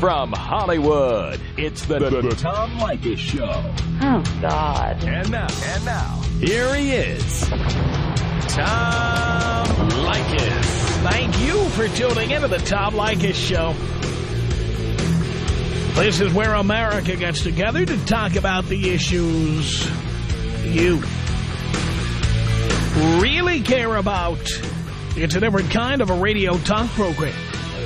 From Hollywood, it's the, the, the Tom Leykis Show. Oh, God. And now, and now, here he is, Tom Leykis. Thank you for tuning into the Tom Leykis Show. This is where America gets together to talk about the issues you really care about. It's a different kind of a radio talk program.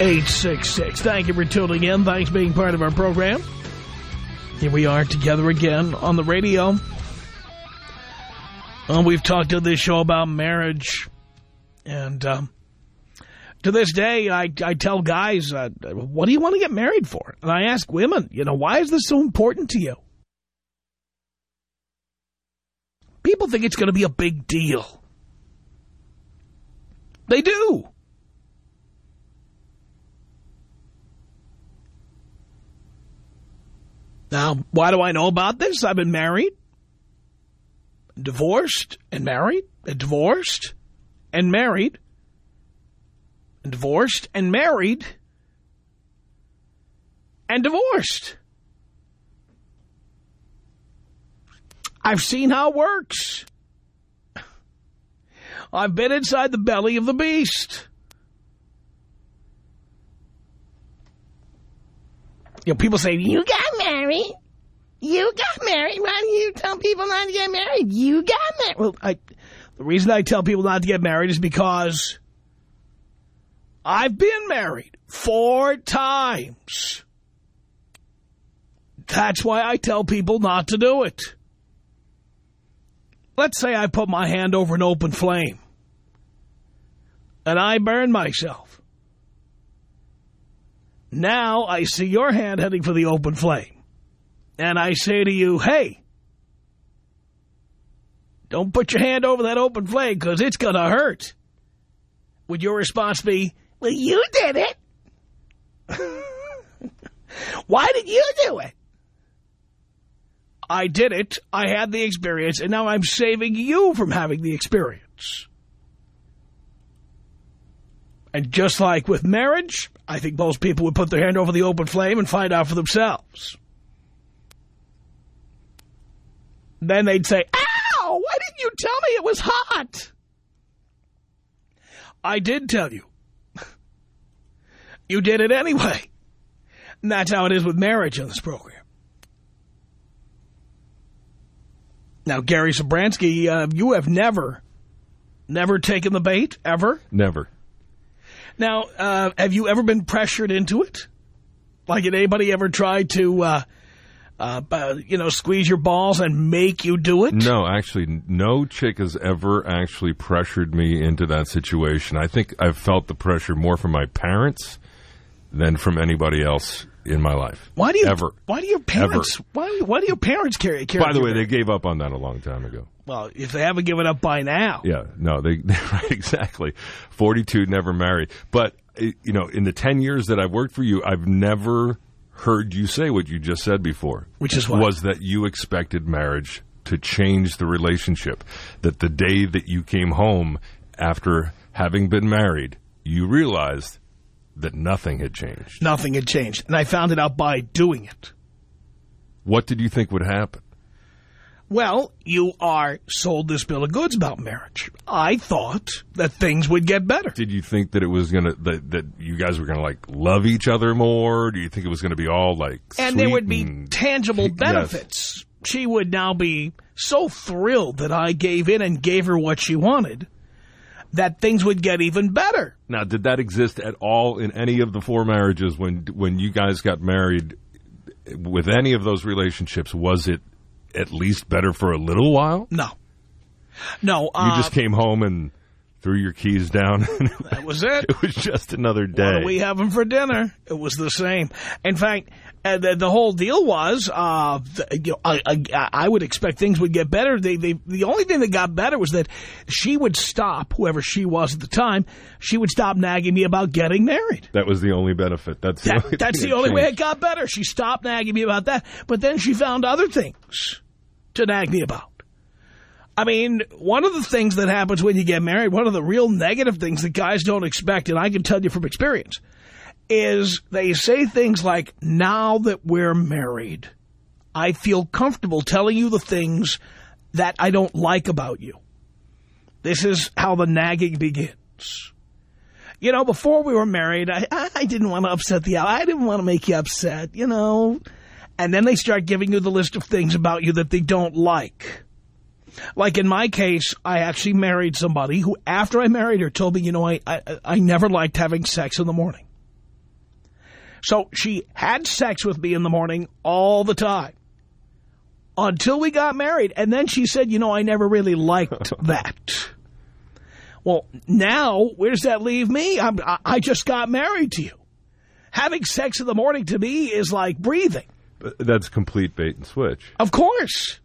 1-800-5800-866. Thank you for tuning in. Thanks for being part of our program. Here we are together again on the radio. Well, we've talked on this show about marriage. And um, to this day, I, I tell guys, uh, what do you want to get married for? And I ask women, you know, why is this so important to you? People think it's going to be a big deal. They do. Now, why do I know about this? I've been married, divorced, and married, and divorced, and married, and divorced, and married, and divorced. I've seen how it works. I've been inside the belly of the beast. Know, people say, you got married. You got married. Why do you tell people not to get married? You got married. Well, I, the reason I tell people not to get married is because I've been married four times. That's why I tell people not to do it. Let's say I put my hand over an open flame and I burn myself. Now I see your hand heading for the open flame. And I say to you, hey, don't put your hand over that open flame because it's going to hurt. Would your response be, well, you did it. Why did you do it? I did it, I had the experience, and now I'm saving you from having the experience. And just like with marriage, I think most people would put their hand over the open flame and find out for themselves. Then they'd say, ow, why didn't you tell me it was hot? I did tell you. You did it anyway. And that's how it is with marriage on this program. Now, Gary Sobransky, uh, you have never, never taken the bait, ever? Never. Now, uh, have you ever been pressured into it? Like, did anybody ever try to, uh, uh, you know, squeeze your balls and make you do it? No, actually, no chick has ever actually pressured me into that situation. I think I've felt the pressure more from my parents than from anybody else in my life. Why do you ever? Why do your parents? Ever. Why why do your parents carry? carry By the way, they gave up on that a long time ago. Well, if they haven't given up by now, yeah, no, they right exactly. Forty-two, never married. But eh, you know, in the ten years that I've worked for you, I've never heard you say what you just said before, which is what was that you expected marriage to change the relationship. That the day that you came home after having been married, you realized that nothing had changed. Nothing had changed. And I found it out by doing it. What did you think would happen? Well, you are sold this bill of goods about marriage. I thought that things would get better. Did you think that it was going to, that, that you guys were going to, like, love each other more? Do you think it was going to be all, like, And there would be and, tangible benefits. Yes. She would now be so thrilled that I gave in and gave her what she wanted that things would get even better. Now, did that exist at all in any of the four marriages when when you guys got married? With any of those relationships, was it at least better for a little while? No. No. Uh, you just came home and threw your keys down. That was it. it was just another day. What are we having for dinner? It was the same. In fact, uh, the, the whole deal was, uh, the, you know, I, I, I would expect things would get better. They, they, the only thing that got better was that she would stop, whoever she was at the time, she would stop nagging me about getting married. that was the only benefit. That's the That, only that's the only way it got better. She stopped nagging me about that. But then she found other things to nag me about. I mean, one of the things that happens when you get married, one of the real negative things that guys don't expect, and I can tell you from experience, is they say things like, now that we're married, I feel comfortable telling you the things that I don't like about you. This is how the nagging begins. You know, before we were married, I, I didn't want to upset the, I didn't want to make you upset, you know. And then they start giving you the list of things about you that they don't like. Like in my case, I actually married somebody who, after I married her, told me, you know, I, I, I never liked having sex in the morning. So she had sex with me in the morning all the time until we got married. And then she said, you know, I never really liked that. Well, now, where does that leave me? I'm, I, I just got married to you. Having sex in the morning to me is like breathing. That's complete bait and switch. Of course.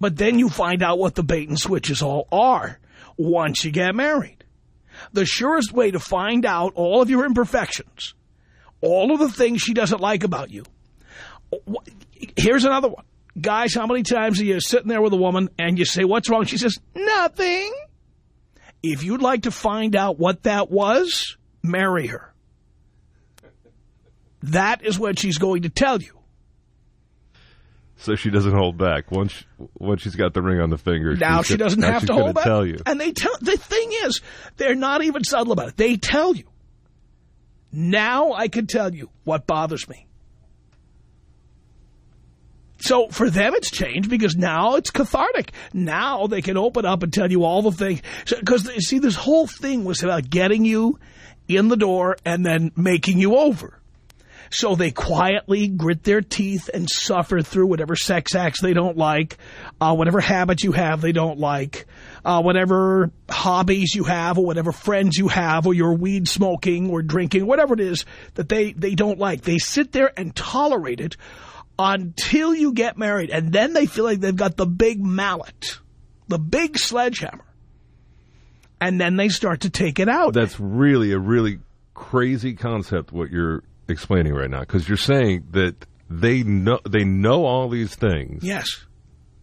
But then you find out what the bait and switches all are once you get married. The surest way to find out all of your imperfections, all of the things she doesn't like about you. Here's another one. Guys, how many times are you sitting there with a woman and you say, what's wrong? She says, nothing. If you'd like to find out what that was, marry her. That is what she's going to tell you. So she doesn't hold back. Once once she's got the ring on the finger, Now she doesn't now have to hold back. tell you. And they tell the thing is, they're not even subtle about it. They tell you. Now I can tell you what bothers me. So for them, it's changed because now it's cathartic. Now they can open up and tell you all the things. Because, see, this whole thing was about getting you in the door and then making you over. So they quietly grit their teeth and suffer through whatever sex acts they don't like, uh, whatever habits you have they don't like, uh, whatever hobbies you have or whatever friends you have or your weed smoking or drinking, whatever it is that they, they don't like. They sit there and tolerate it until you get married. And then they feel like they've got the big mallet, the big sledgehammer. And then they start to take it out. That's really a really crazy concept. What you're explaining right now, because you're saying that they know they know all these things, yes.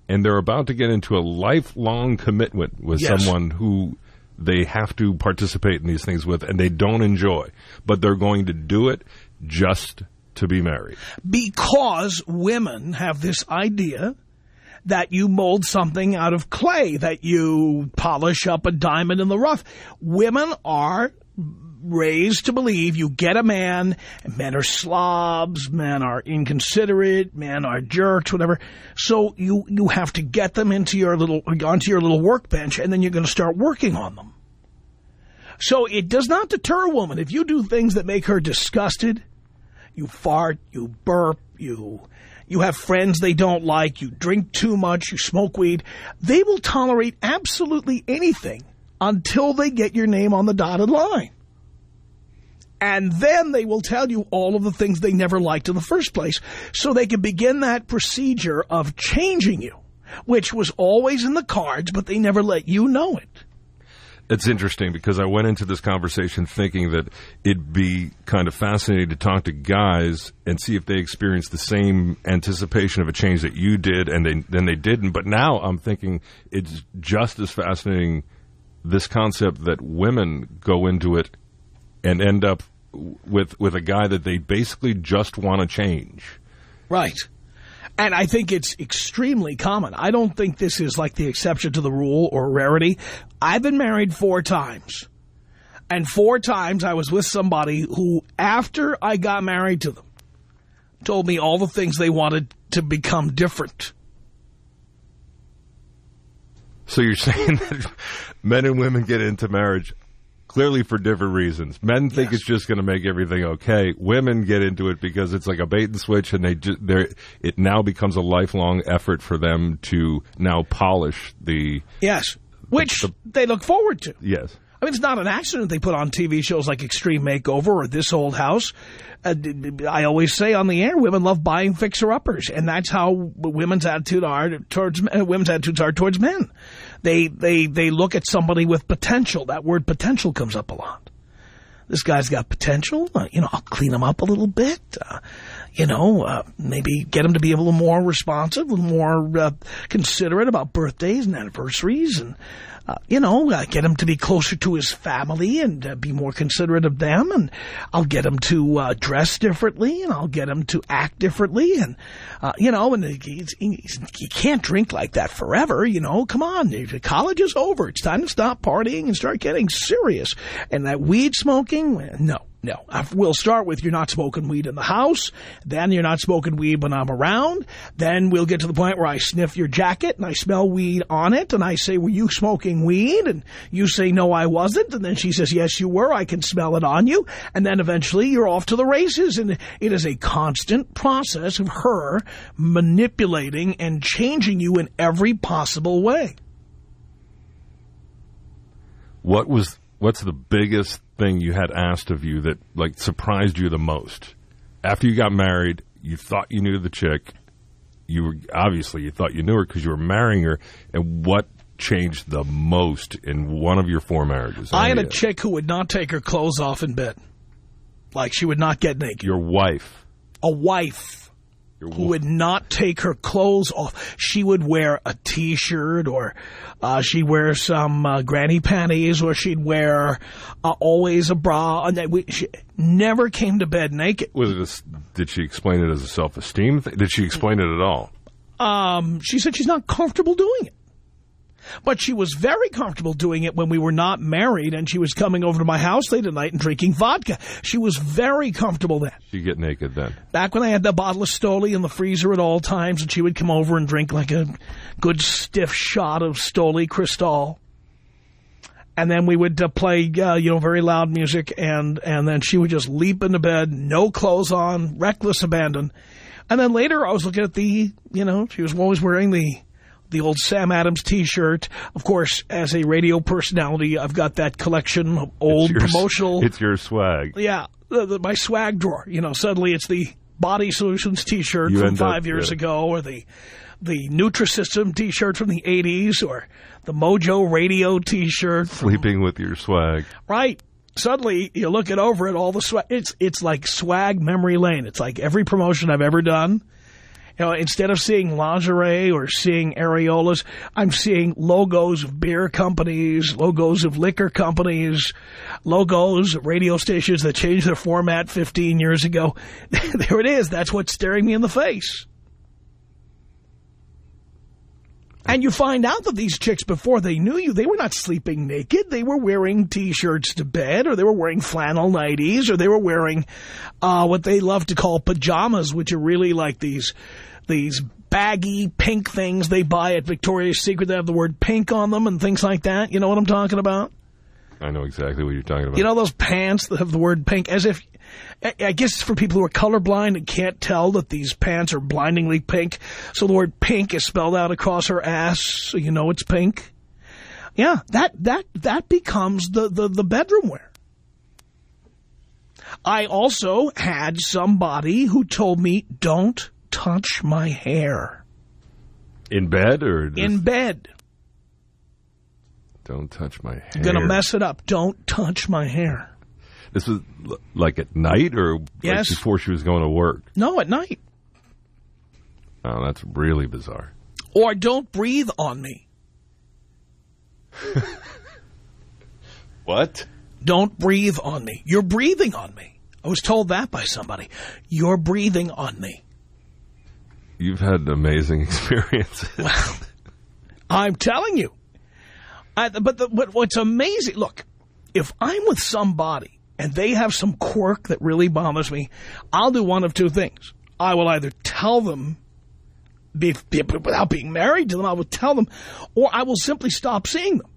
and they're about to get into a lifelong commitment with Yes. someone who they have to participate in these things with, and they don't enjoy, but they're going to do it just to be married. because women have this idea that you mold something out of clay, that you polish up a diamond in the rough. Women are raised to believe you get a man, and men are slobs, men are inconsiderate, men are jerks, whatever. So you, you have to get them into your little, onto your little workbench, and then you're going to start working on them. So it does not deter a woman. If you do things that make her disgusted, you fart, you burp, you you have friends they don't like, you drink too much, you smoke weed, they will tolerate absolutely anything until they get your name on the dotted line. And then they will tell you all of the things they never liked in the first place so they can begin that procedure of changing you, which was always in the cards, but they never let you know it. It's interesting because I went into this conversation thinking that it'd be kind of fascinating to talk to guys and see if they experienced the same anticipation of a change that you did, and then they didn't. But now I'm thinking it's just as fascinating this concept that women go into it and end up with with a guy that they basically just want to change. Right. And I think it's extremely common. I don't think this is like the exception to the rule or rarity. I've been married four times. And four times I was with somebody who, after I got married to them, told me all the things they wanted to become different. So you're saying that men and women get into marriage clearly for different reasons. Men think Yes. it's just going to make everything okay. Women get into it because it's like a bait and switch, and they ju- they're, it now becomes a lifelong effort for them to now polish the Yes. Which the- they look forward to. Yes. I mean, it's not an accident they put on TV shows like Extreme Makeover or This Old House. Uh, I always say on the air, women love buying fixer-uppers, and that's how women's attitude are towards uh, women's attitudes are towards men. They they they look at somebody with potential. That word potential comes up a lot. This guy's got potential. Uh, you know, I'll clean him up a little bit. Uh, you know, uh, maybe get him to be a little more responsive, a little more uh, considerate about birthdays and anniversaries and, uh, you know, uh, get him to be closer to his family and uh, be more considerate of them. And I'll get him to uh, dress differently and I'll get him to act differently. And, uh, you know, and he's, he's, he can't drink like that forever, you know. Come on, college is over. It's time to stop partying and start getting serious. And that weed smoking, no. No, we'll start with you're not smoking weed in the house. Then you're not smoking weed when I'm around. Then we'll get to the point where I sniff your jacket and I smell weed on it. And I say, were you smoking weed? And you say, no, I wasn't. And then she says, yes, you were. I can smell it on you. And then eventually you're off to the races. And it is a constant process of her manipulating and changing you in every possible way. What was what's the biggest thing you had asked of you that like surprised you the most? After you got married, you thought you knew the chick. You were obviously you thought you knew her because you were marrying her. And what changed the most in one of your four marriages? I had a chick who would not take her clothes off in bed. Like she would not get naked. your wife. A wife. Who would not take her clothes off. She would wear a T-shirt or uh, she'd wear some uh, granny panties or she'd wear uh, always a bra. And that we, she never came to bed naked. was it? A, did she explain it as a self esteem thing? Did she explain it at all? Um, she said she's not comfortable doing it. But she was very comfortable doing it when we were not married and she was coming over to my house late at night and drinking vodka. She was very comfortable then. She'd get naked then. Back when I had the bottle of Stoli in the freezer at all times, and she would come over and drink like a good stiff shot of Stoli Cristall. And then we would uh, play, uh, you know, very loud music, and, and then she would just leap into bed, no clothes on, reckless abandon. And then later I was looking at the, you know, she was always wearing the the old Sam Adams T-shirt. Of course, as a radio personality, I've got that collection of old It's your promotional It's your swag. yeah, the, the, my swag drawer. You know, suddenly it's the Body Solutions T-shirt from end up- five years yeah. ago, or the the Nutrisystem T-shirt from the '80s, or the Mojo Radio T-shirt. Sleeping with your swag. Right. Suddenly, you look it over at all the swag. It's it's like swag memory lane. It's like every promotion I've ever done. You know, instead of seeing lingerie or seeing areolas, I'm seeing logos of beer companies, logos of liquor companies, logos of radio stations that changed their format 15 years ago. there it is. That's what's staring me in the face. And you find out that these chicks, before they knew you, they were not sleeping naked. They were wearing T-shirts to bed, or they were wearing flannel nighties, or they were wearing uh, what they love to call pajamas, which are really like these these baggy pink things they buy at Victoria's Secret that have the word pink on them and things like that. You know what I'm talking about? I know exactly what you're talking about. You know those pants that have the word pink? As if, I guess it's for people who are colorblind and can't tell that these pants are blindingly pink. So the word pink is spelled out across her ass, so you know it's pink. Yeah, that that that becomes the, the, the bedroom wear. I also had somebody who told me, don't touch my hair in bed or in bed. Don't touch my hair. You're going to mess it up. Don't touch my hair. This was like at night or like Yes. before she was going to work. No, at night. Oh, that's really bizarre. Or don't breathe on me. What? Don't breathe on me. You're breathing on me. I was told that by somebody. You're breathing on me. You've had amazing experiences. I'm telling you. I, but, the, but what's amazing, look, if I'm with somebody and they have some quirk that really bothers me, I'll do one of two things. I will either tell them, be, be, without being married to them, I will tell them, or I will simply stop seeing them.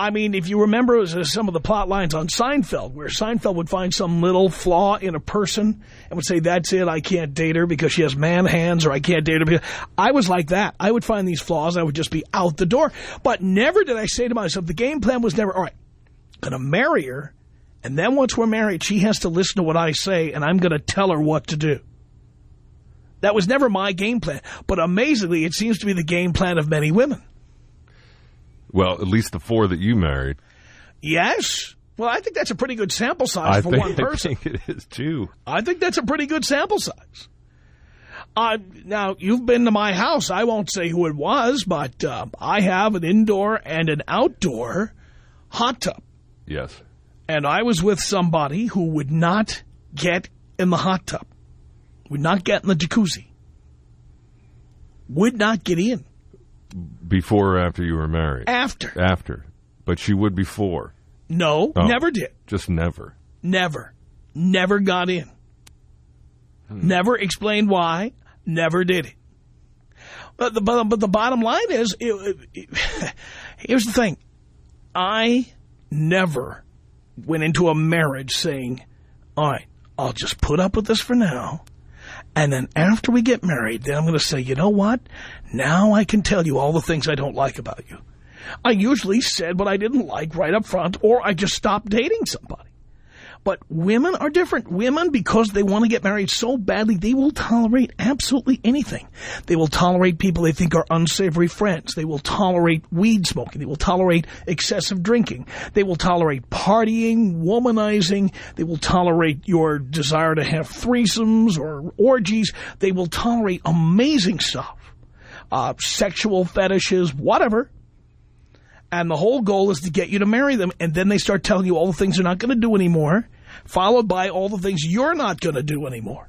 I mean, if you remember uh, some of the plot lines on Seinfeld, where Seinfeld would find some little flaw in a person and would say, that's it, I can't date her because she has man hands, or I can't date her because... I was like that. I would find these flaws, I would just be out the door. But never did I say to myself, the game plan was never, all right, going to marry her, and then once we're married, she has to listen to what I say, and I'm going to tell her what to do. That was never my game plan. But amazingly, it seems to be the game plan of many women. Well, at least the four that you married. Yes. Well, I think that's a pretty good sample size I for think, one person. I think it is, too. I think that's a pretty good sample size. Uh, now, you've been to my house. I won't say who it was, but uh, I have an indoor and an outdoor hot tub. Yes. And I was with somebody who would not get in the hot tub. Would not get in the jacuzzi. Would not get in. Before or after you were married? After. After. But she would before. No, Oh. never did. Just never. Never. Never got in. Hmm. Never explained why. Never did it. But the, but, but the bottom line is, it, it, here's the thing. I never went into a marriage saying, all right, I'll just put up with this for now. And then after we get married, then I'm going to say, you know what? Now I can tell you all the things I don't like about you. I usually said what I didn't like right up front, or I just stopped dating somebody. But women are different. Women, because they want to get married so badly, they will tolerate absolutely anything. They will tolerate people they think are unsavory friends. They will tolerate weed smoking. They will tolerate excessive drinking. They will tolerate partying, womanizing. They will tolerate your desire to have threesomes or orgies. They will tolerate amazing stuff. Uh, sexual fetishes, whatever. And the whole goal is to get you to marry them. And then they start telling you all the things they're not going to do anymore, followed by all the things you're not going to do anymore.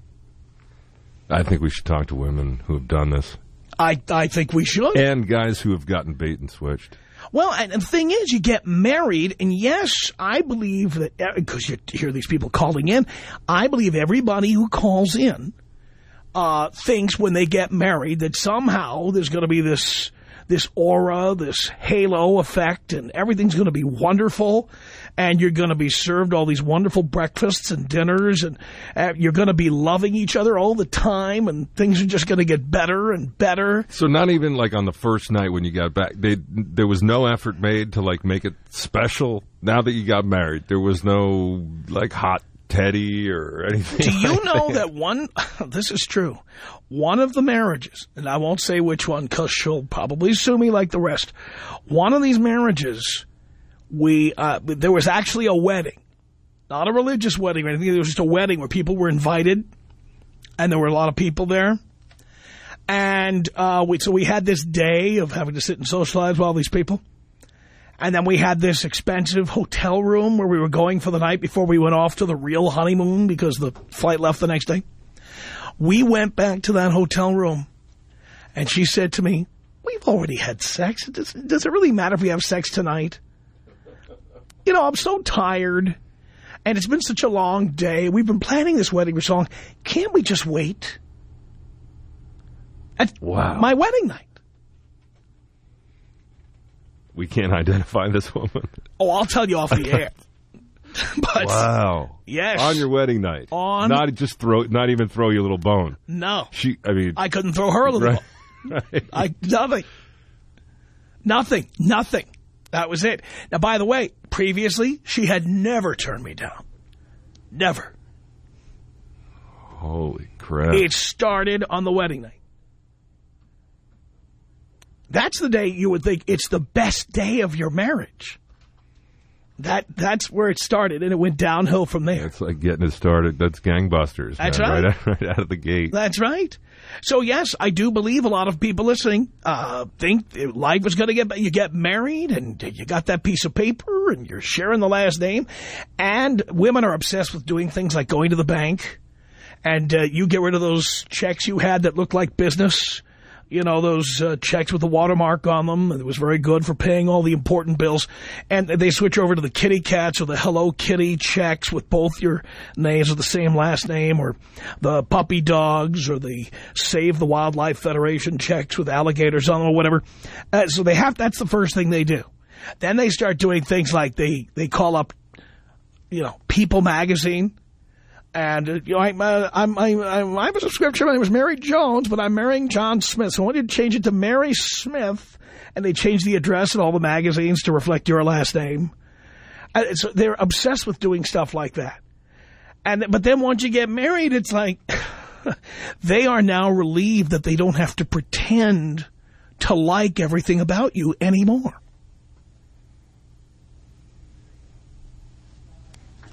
I think we should talk to women who have done this. I, I think we should. And guys who have gotten bait and switched. Well, and, the thing is, you get married, and yes, I believe that, because you hear these people calling in, I believe everybody who calls in uh, thinks when they get married that somehow there's going to be this this aura, this halo effect, and everything's going to be wonderful, and you're going to be served all these wonderful breakfasts and dinners, and uh, you're going to be loving each other all the time, and things are just going to get better and better. So not even like on the first night when you got back, they, there was no effort made to like make it special. Now that you got married, there was no like hot teddy or anything. Do you like know that one, this is true, one of the marriages, and I won't say which one because she'll probably sue me like the rest, one of these marriages, we uh, there was actually a wedding, not a religious wedding or anything, it was just a wedding where people were invited, and there were a lot of people there. And uh, we, so we had this day of having to sit and socialize with all these people. And then we had this expensive hotel room where we were going for the night before we went off to the real honeymoon because the flight left the next day. We went back to that hotel room, and she said to me, we've already had sex. Does, does it really matter if we have sex tonight? You know, I'm so tired, and it's been such a long day. We've been planning this wedding for so long. Can't we just wait? At Wow. my wedding night. We can't identify this woman. Oh, I'll tell you off the air. but Wow. Yes. On your wedding night. On- Not just throw, not even throw you a little bone. no, She, I mean, I couldn't throw her a little. right, bone. right. I nothing, nothing, nothing. That was it. Now, by the way, previously she had never turned me down. Never. Holy crap. It started on the wedding night. That's the day you would think it's the best day of your marriage. That That's where it started, and it went downhill from there. It's like getting it started. That's gangbusters. That's man, right. Right, out- right out of the gate. That's right. So, yes, I do believe a lot of people listening uh, think life is going to get better. You get married, and you got that piece of paper, and you're sharing the last name. And women are obsessed with doing things like going to the bank, and uh, you get rid of those checks you had that looked like business. You know, those uh, checks with the watermark on them. It was very good for paying all the important bills. And they switch over to the kitty cats or the Hello Kitty checks with both your names or the same last name or the puppy dogs or the Save the Wildlife Federation checks with alligators on them or whatever. Uh, so they have, that's the first thing they do. Then they start doing things like they, they call up, you know, People Magazine. And, uh, you know, I'm, uh, I'm, I'm, I'm, I have a subscription. My name is Mary Jones, but I'm marrying John Smith. So I want you to change it to Mary Smith. And they change the address in all the magazines to reflect your last name. And so they're obsessed with doing stuff like that. And But then once you get married, it's like they are now relieved that they don't have to pretend to like everything about you anymore.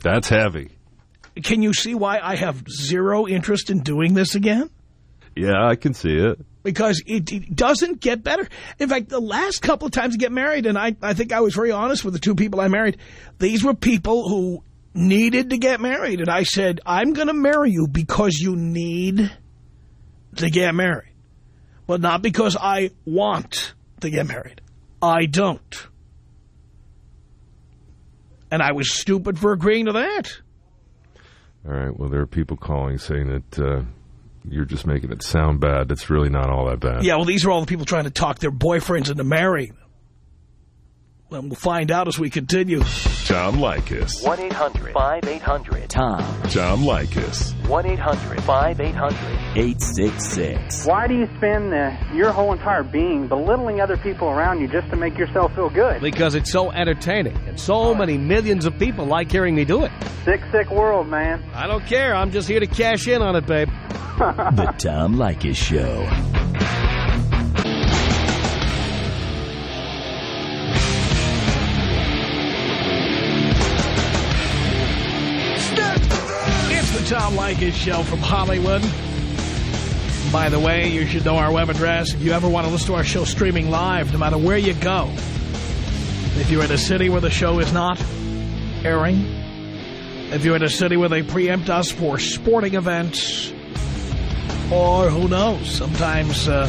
That's heavy. Can you see why I have zero interest in doing this again? Yeah, I can see it. Because it, it doesn't get better. In fact, the last couple of times I get married, and I, I think I was very honest with the two people I married, these were people who needed to get married. And I said, I'm going to marry you because you need to get married. But not because I want to get married. I don't. And I was stupid for agreeing to that. All right. Well, there are people calling saying that uh, you're just making it sound bad. It's really not all that bad. Yeah, well, these are all the people trying to talk their boyfriends into marrying them. Well, we'll find out as we continue. Tom Leykis. 1-800-5800-TOM. Tom Leykis. 1-800-5800-866. Why do you spend uh, your whole entire being belittling other people around you just to make yourself feel good? Because it's so entertaining, and so many millions of people like hearing me do it. Sick, sick world, man. I don't care. I'm just here to cash in on it, babe. The Tom Leykis Show. Tom Leykis Show from Hollywood. By the way, you should know our web address. If you ever want to listen to our show streaming live, no matter where you go, if you're in a city where the show is not airing, if you're in a city where they preempt us for sporting events, or who knows, sometimes uh,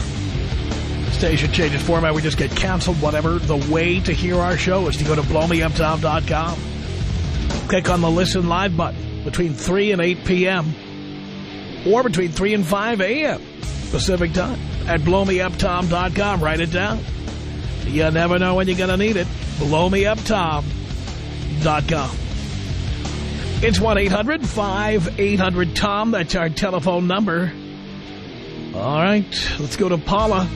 station changes format, we just get canceled, whatever. The way to hear our show is to go to blowmeuptom.com. Click on the Listen Live button between 3 and 8 p.m. or between 3 and 5 a.m. Pacific Time at blowmeuptom.com. Write it down. You never know when you're going to need it. blowmeuptom.com. It's 1-800-5800-TOM. That's our telephone number. All right, let's go to Paula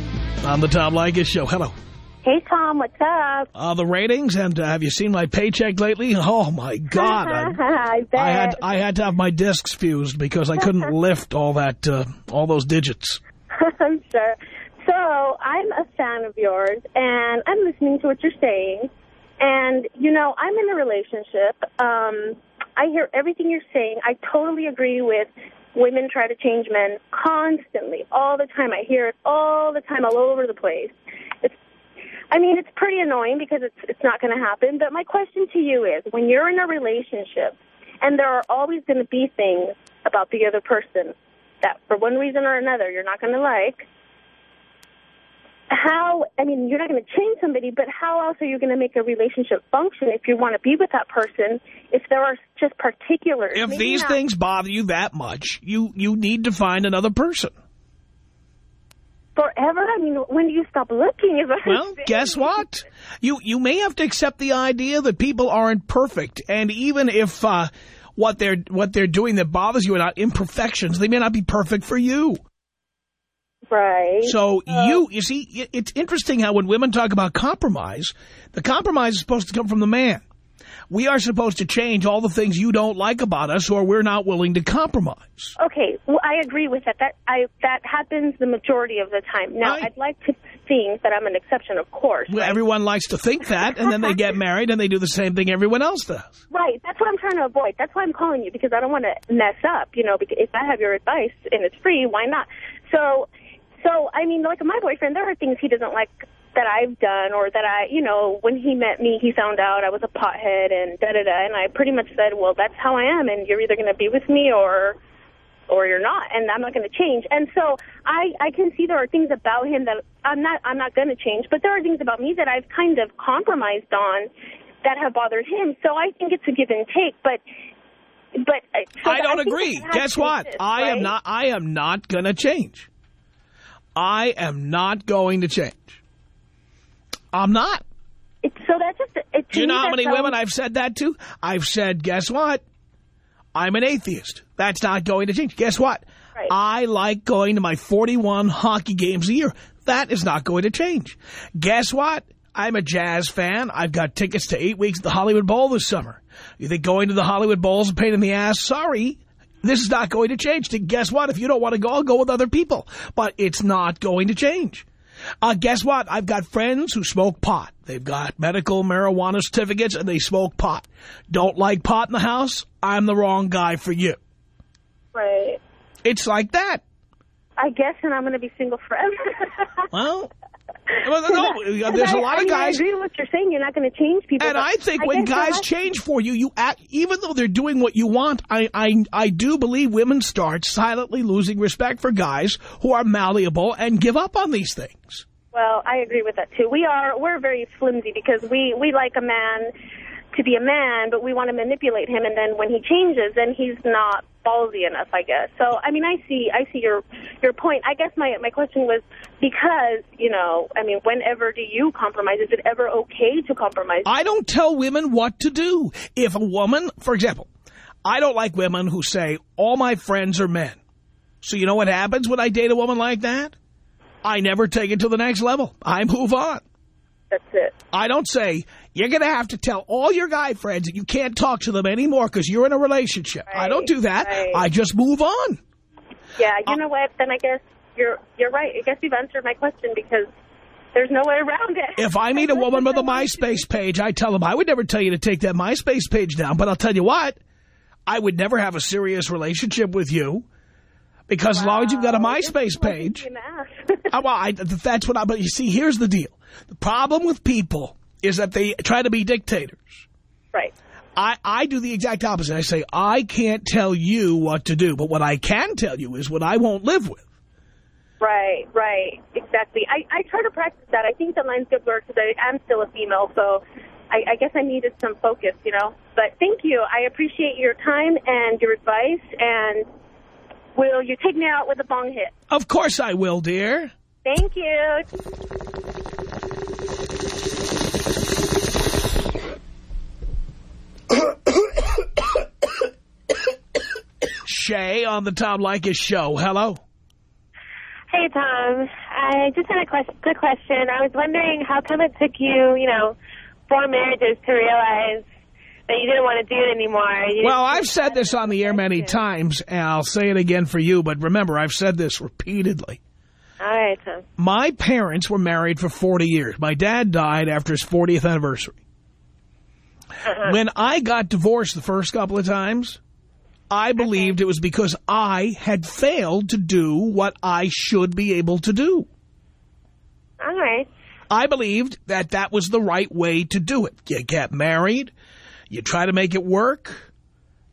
on the Tom Leykis Show. Hello. Hey, Tom, what's up? Uh, the ratings, and uh, have you seen my paycheck lately? Oh, my God. I, I. I had I had to have my discs fused because I couldn't lift all that uh, all those digits. I'm sure. So, I'm a fan of yours, and I'm listening to what you're saying. And, you know, I'm in a relationship. Um, I hear everything you're saying. I totally agree with women try to change men constantly, all the time. I hear it all the time, all over the place. I mean, it's pretty annoying because it's it's not going to happen. But my question to you is, when you're in a relationship, and there are always going to be things about the other person that, for one reason or another, you're not going to like. How? I mean, you're not going to change somebody, but how else are you going to make a relationship function if you want to be with that person? If there are just particulars. If these not- things bother you that much, you you need to find another person. Forever. I mean, when do you stop looking? Well, guess what? You you may have to accept the idea that people aren't perfect, and even if uh, what they're what they're doing that bothers you are not imperfections, they may not be perfect for you. Right. So you you see, it's interesting how when women talk about compromise, the compromise is supposed to come from the man. We are supposed to change all the things you don't like about us, or we're not willing to compromise. Okay, well, I agree with that. That I that happens the majority of the time. Now, Right. I'd like to think that I'm an exception, of course. Well, right? Everyone likes to think that, and then they get married and they do the same thing everyone else does. Right. That's what I'm trying to avoid. That's why I'm calling you because I don't want to mess up. You know, because if I have your advice and it's free, why not? So, so I mean, like my boyfriend, there are things he doesn't like that I've done or that I, you know, when he met me, he found out I was a pothead and da da da, and I pretty much said, well, that's how I am, and you're either going to be with me or or you're not, and I'm not going to change. And so I, I can see there are things about him that I'm not, I'm not going to change, but there are things about me that I've kind of compromised on that have bothered him. So I think it's a give and take, but, but uh, so I don't think agree. Guess what? exist, I am not. I am not going to change. I am not going to change. I'm not. it's so that's just it, Do you know how many sounds- women I've said that to? I've said, guess what? I'm an atheist. That's not going to change. Guess what? Right. I like going to my 41 hockey games a year. That is not going to change. Guess what? I'm a jazz fan. I've got tickets to eight weeks at the Hollywood Bowl this summer. You think going to the Hollywood Bowl is a pain in the ass? Sorry. This is not going to change. Guess what? If you don't want to go, I'll go with other people. But it's not going to change. Uh, guess what? I've got friends who smoke pot. They've got medical marijuana certificates and they smoke pot. Don't like pot in the house? I'm the wrong guy for you. Right. It's like that. I guess, and I'm going to be single forever. Well, well, no, uh, there's a lot I, of I mean, I guys. agree with what you're saying. You're not going to change people. And I think when guys change for you, you act, even though they're doing what you want, I, I, I do believe women start silently losing respect for guys who are malleable and give up on these things. Well, I agree with that too. We are we're very flimsy because we we like a man to be a man, but we want to manipulate him, and then when he changes, then he's not ballsy enough, I guess. So, I mean, I see I see your your point. I guess my my question was because you know, I mean, whenever do you compromise? Is it ever okay to compromise? I don't tell women what to do. If a woman, for example, I don't like women who say, all my friends are men. So you know what happens when I date a woman like that? I never take it to the next level. I move on. That's it. I don't say, you're going to have to tell all your guy friends that you can't talk to them anymore because you're in a relationship. I don't do that. right. I just move on. Yeah, Uh, you know what? Then I guess you're you're right. I guess you've answered my question because there's no way around it. If I meet a woman with a MySpace page, I tell them, I would never tell you to take that MySpace page down, but I'll tell you what, I would never have a serious relationship with you because as long as you've got a MySpace page, Uh, well, I, that's what I, but you see, here's the deal. The problem with people is that they try to be dictators. Right. I, I do the exact opposite. I say, I can't tell you what to do, but what I can tell you is what I won't live with. Right, right, exactly. I, I try to practice that. I think the line's good work because I am still a female, so I, I guess I needed some focus, you know. But thank you. I appreciate your time and your advice, and will you take me out with a bong hit? Of course I will, dear. Thank you. Shay on the Tom Leykis show. Hello. Hey, Tom. I just had a question, quick question. I was wondering how come it took you, you know, four marriages to realize that you didn't want to do it anymore? You Well, I've said this on the air many times, and I'll say it again for you, but remember, I've said this repeatedly. All right, Tom. My parents were married for 40 years. My dad died after his 40th anniversary. Uh-huh. When I got divorced the first couple of times, I uh-huh. believed it was because I had failed to do what I should be able to do. All right. I believed that that was the right way to do it. You get married, you try to make it work,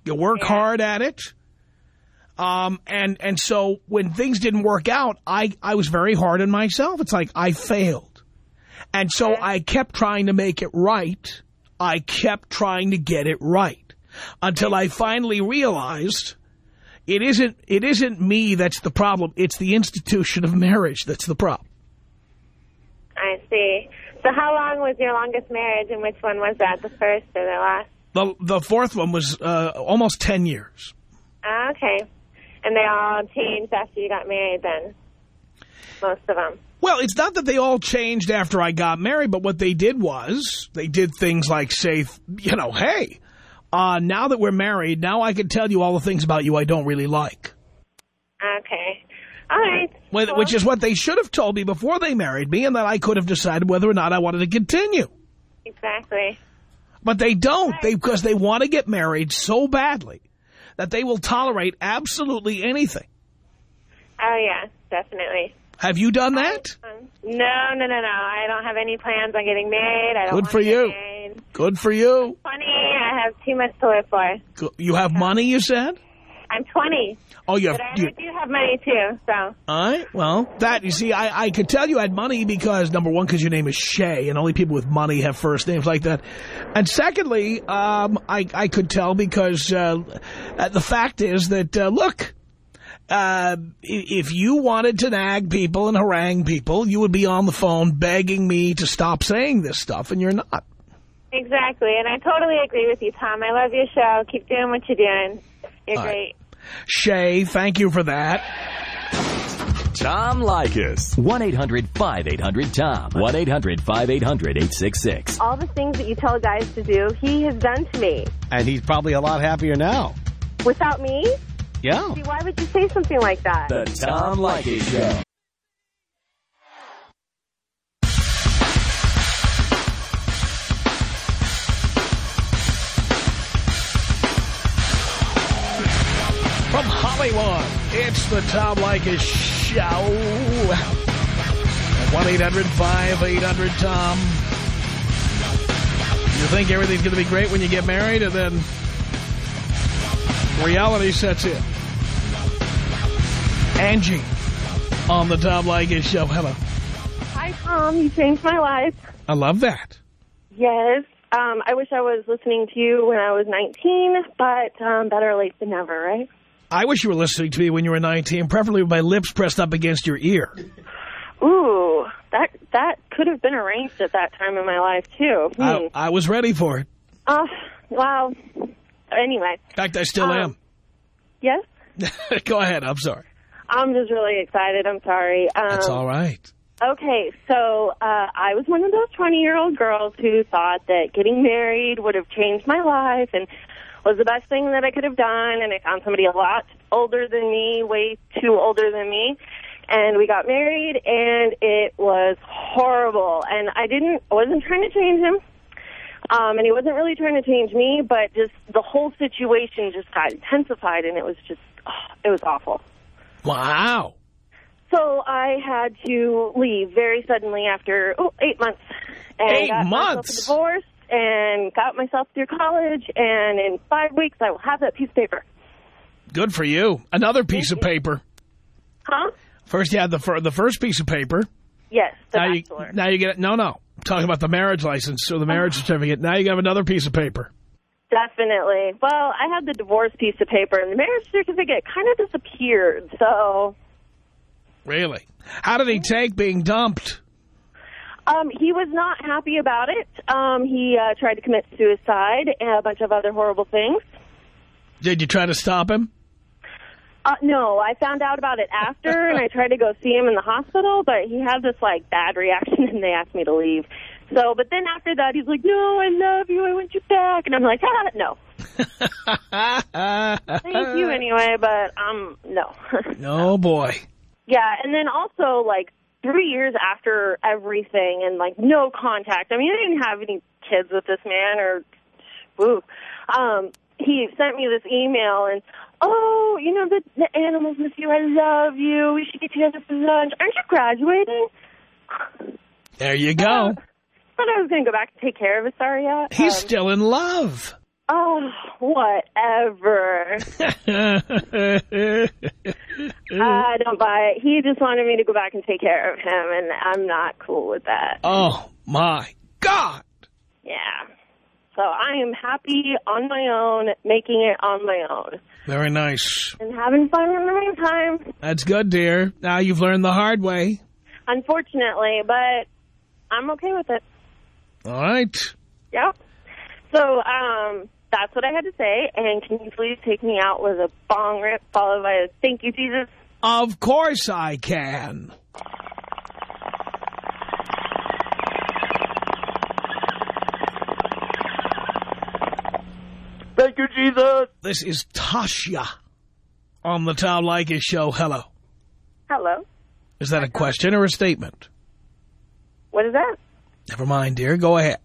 you work hard at it. Um, and, and so when things didn't work out, I, I was very hard on myself. It's like I failed. And so I kept trying to make it right. I kept trying to get it right until I finally realized it isn't, it isn't me that's the problem. It's the institution of marriage that's the problem. I see. So how long was your longest marriage, and which one was that, the first or the last? The, the fourth one was uh, almost 10 years. Ah, okay. And they all changed after you got married then? Most of them. Well, it's not that they all changed after I got married, but what they did was they did things like say, you know, hey, uh, now that we're married, now I can tell you all the things about you I don't really like. Okay. All right. Cool. Which is what they should have told me before they married me, and that I could have decided whether or not I wanted to continue. Exactly. But they don't, they because they want to get married so badly that they will tolerate absolutely anything. Oh, yeah, definitely. Have you done that? Um, no, no, no, no. I don't have any plans on getting married. I don't Good for you. Good for you. Funny, I have too much to live for. You have money, you said? I'm 20, Oh, you have... but I You, do have money too, so. all right, well, that, you see, I, I could tell you had money because, number one, because your name is Shay, and only people with money have first names like that. And secondly, um, I, I could tell because uh, uh, the fact is that, uh, look, uh, if you wanted to nag people and harangue people, you would be on the phone begging me to stop saying this stuff, and you're not. Exactly, and I totally agree with you, Tom. I love your show. Keep doing what you're doing. You're All right. Great. Shay, thank you for that. Tom Leykis. 1-800-5800-TOM. 1-800-5800-866. All the things that you tell guys to do, he has done to me. And he's probably a lot happier now. Without me? Yeah. See, why would you say something like that? The Tom Leykis Show. From Hollywood, it's the Tom Leykis Show. 1-800-5800-TOM. You think everything's going to be great when you get married, and then reality sets in. Angie on the Tom Leykis Show. Hello. Hi, Tom. You changed my life. I love that. Yes. Um, I wish I was listening to you when I was 19, but um, better late than never, right? I wish you were listening to me when you were 19, preferably with my lips pressed up against your ear. Ooh, that that could have been arranged at that time in my life, too. Hmm. I, I was ready for it. Oh, wow. Anyway, In fact, I still Um, am. yes? Go ahead. I'm sorry. I'm just really excited. I'm sorry. Um, That's all right. Okay, so uh, I was one of those 20-year-old girls who thought that getting married would have changed my life and was the best thing that I could have done. And I found somebody a lot older than me, way too older than me. And we got married, and it was horrible. And I didn't, I wasn't trying to change him. Um, and he wasn't really trying to change me, but just the whole situation just got intensified, and it was just, oh, it was awful. Wow. So I had to leave very suddenly after oh, eight months. And Eight got months? a divorce and got myself through college. And in five weeks, I will have that piece of paper. Good for you. Another piece of paper. Huh? First, you had the fir the first piece of paper. Yes, the now you bachelor. now you get no no. I'm talking about the marriage license or the uh-huh. marriage certificate. Now you have another piece of paper. Definitely. Well, I had the divorce piece of paper, and the marriage certificate kind of disappeared. So Really? How did he take being dumped? Um, he was not happy about it. Um, he uh, tried to commit suicide and a bunch of other horrible things. Did you try to stop him? Uh, no, I found out about it after, and I tried to go see him in the hospital, but he had this, like, bad reaction, and they asked me to leave. So, but then after that, he's like, no, I love you, I want you back. And I'm like, ah, no. Thank you anyway, but, um, no. no, boy. yeah, and then also, like, three years after everything, and, like, no contact. I mean, I didn't have any kids with this man, or, woo. Um, he sent me this email, and, oh, you know, the, the animals miss you, I love you, we should get together for lunch. Aren't you graduating? There you go. thought I was going to go back and take care of his sorry. He's Um, still in love. Oh, whatever. I don't buy it. He just wanted me to go back and take care of him, and I'm not cool with that. oh, my God. Yeah. So I am happy on my own, making it on my own, Very nice. and having fun in the meantime, That's good, dear. Now you've learned the hard way. unfortunately, but I'm okay with it. All right. Yep. So, um, that's what I had to say, and can you please take me out with a bong rip followed by a thank you, Jesus? Of course I can. Thank you, Jesus. This is Tasha on the Tom Leykis show. Hello. Hello. Is that a question or a statement? What is that? Never mind, dear. Go ahead.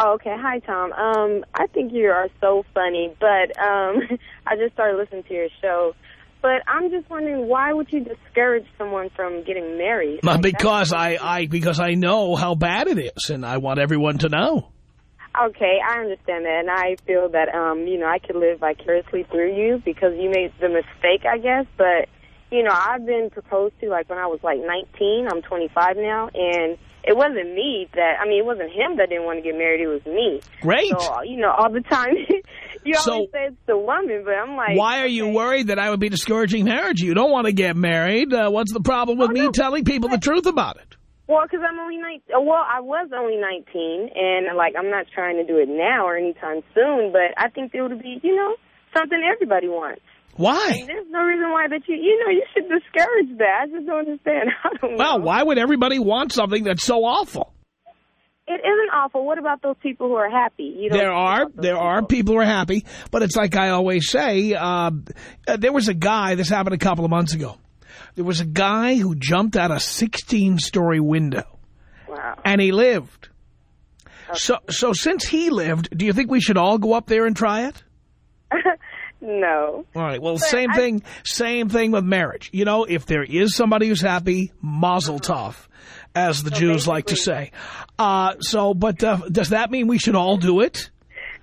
Oh, okay. Hi, Tom. Um, I think you are so funny, but um, I just started listening to your show. But I'm just wondering, why would you discourage someone from getting married? Like, because I, I because I know how bad it is, and I want everyone to know. Okay, I understand that, and I feel that, um, you know, I could live vicariously through you because you made the mistake, I guess. But, you know, I've been proposed to, like, when I was, like, 19. I'm 25 now, and it wasn't me that, I mean, it wasn't him that didn't want to get married. It was me. Great. So, you know, all the time, you So- always say it's the woman, but I'm like. Why are you worried that I would be discouraging marriage? You don't want to get married. Uh, what's the problem with Oh, me no. telling people the truth about it? Well, because I'm only 19. Well, I was only 19, and, like, I'm not trying to do it now or anytime soon, but I think it would be, you know, something everybody wants. Why? There's no reason why that you, you know, you should discourage that. I just don't understand. I don't Well, know. why would everybody want something that's so awful? It isn't awful. What about those people who are happy? You There are there are people who are happy, but it's like I always say. Uh, uh, there was a guy. This happened a couple of months ago. There was a guy who jumped out a 16-story window, Wow. and he lived. So so since he lived, do you think we should all go up there and try it? No. All right. Well, But same I- thing. Same thing with marriage. You know, if there is somebody who's happy, mazel tov, as the Jews like to say. Uh, so, but uh, does that mean we should all do it?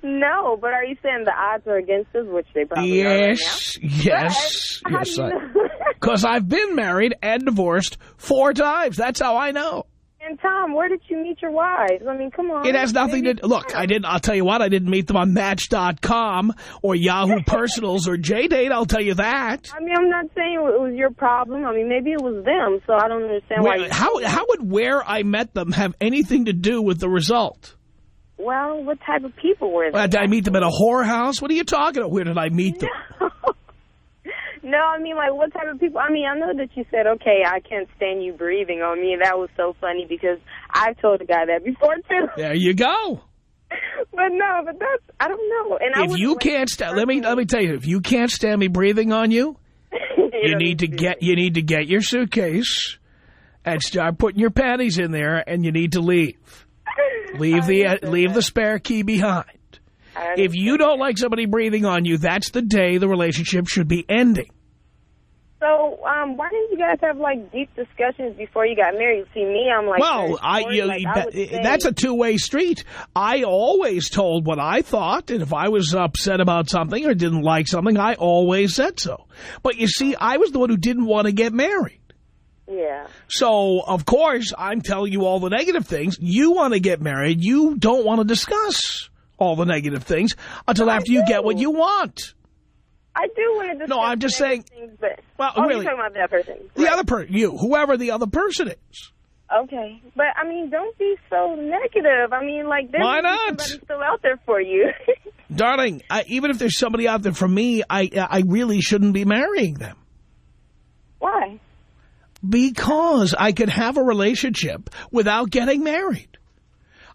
No, but are you saying the odds are against us, which they probably Yes, are right yes? How yes. I- Because I've been married and divorced four times. That's how I know. And Tom, where did you meet your wives? I mean, come on. It has nothing Maybe- to... Look, I didn't... I'll tell you what, I didn't meet them on Match.com or Yahoo Personals or JDate, I'll tell you that. I mean, I'm not saying it was your problem. I mean, maybe it was them, so I don't understand why. How, how would where I met them have anything to do with the result? Well, what type of people were they? Uh, did I meet them at a whorehouse? What are you talking about? Where did I meet them? no, I mean, like, what type of people? I mean, I know that you said, okay, I can't stand you breathing on me. That was so funny because I've told a guy that before, too. There you go. but no, but that's, I don't know. And If you can't stand, let me let me tell you, if you can't stand me breathing on you, you you need to get you need to get your suitcase and start putting your panties in there, and you need to leave. Leave the uh, leave the spare key behind. If you don't like somebody breathing on you, that's the day the relationship should be ending. So, um, why didn't you guys have like deep discussions before you got married? See, me, I'm like, well, I, you, like, I that- say- that's a two-way street. I always told what I thought, and if I was upset about something or didn't like something, I always said so. But you see, I was the one who didn't want to get married. yeah. So, of course, I'm telling you all the negative things. You want to get married. You don't want to discuss all the negative things until after you get what you want. I do want to discuss No, I'm just saying- things, but Well, oh, really. talking about that person. The Right. other person, you, whoever the other person is. Okay, but I mean, don't be so negative. I mean, like, there's Why not? somebody still out there for you. Darling, I, even if there's somebody out there for me, I, I really shouldn't be marrying them. Why? Because I could have a relationship without getting married.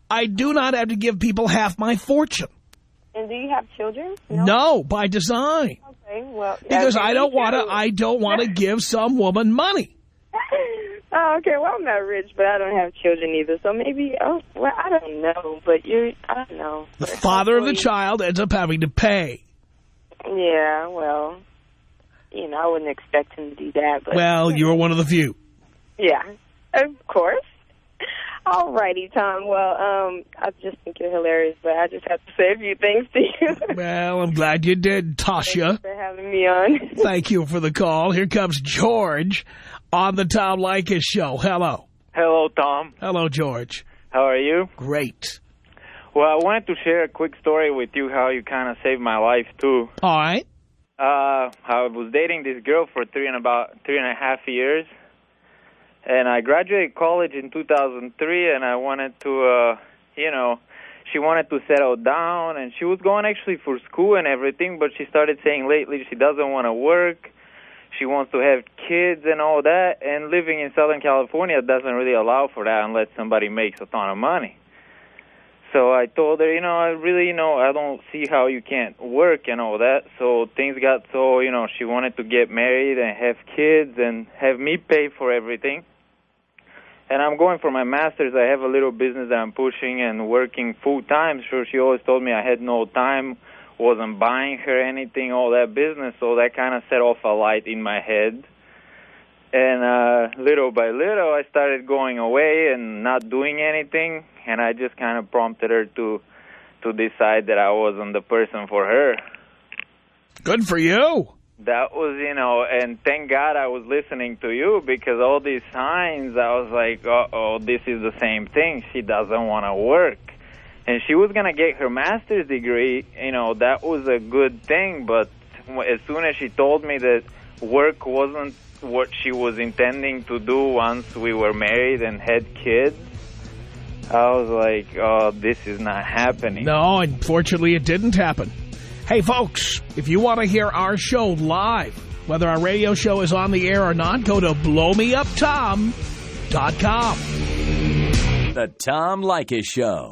I do not have to give people half my fortune. And do you have children? No, by design. Okay, well, Because I don't want to. I don't want to give some woman money. oh, okay. Well, I'm not rich, but I don't have children either. So maybe, oh, well, I don't know. But you're, I don't know. The father of the child ends up having to pay. Yeah, well, you know, I wouldn't expect him to do that. But Well, you're one of the few. yeah, of course. All righty, Tom. Well, um, I just think you're hilarious, but I just have to say a few things to you. Well, I'm glad you did, Tasha. Thanks for having me on. Thank you for the call. Here comes George on the Tom Leykis show. Hello. Hello, Tom. Hello, George. How are you? Great. Well, I wanted to share a quick story with you how you kind of saved my life, too. All right. Uh, I was dating this girl for three and about three and a half years, and I graduated college in 2003, and I wanted to, uh, you know, she wanted to settle down, and she was going actually for school and everything, but she started saying lately she doesn't want to work. She wants to have kids and all that, and living in Southern California doesn't really allow for that unless somebody makes a ton of money. So I told her, you know, I really, you know, I don't see how you can't work and all that. So things got so, you know, she wanted to get married and have kids and have me pay for everything. And I'm going for my master's. I have a little business that I'm pushing and working full time. So she always told me I had no time, wasn't buying her anything, all that business. So that kind of set off a light in my head. And uh, little by little, I started going away and not doing anything. And I just kind of prompted her to to decide that I wasn't the person for her. Good for you. that was, you know, and thank God I was listening to you because all these signs, I was like, uh oh, this is the same thing. She doesn't want to work. And she was going to get her master's degree, you know, that was a good thing. But as soon as she told me that work wasn't what she was intending to do once we were married and had kids, I was like, oh, this is not happening. No, unfortunately it didn't happen. Hey, folks, if you want to hear our show live, whether our radio show is on the air or not, go to blowmeuptom.com. The Tom Leykis Show.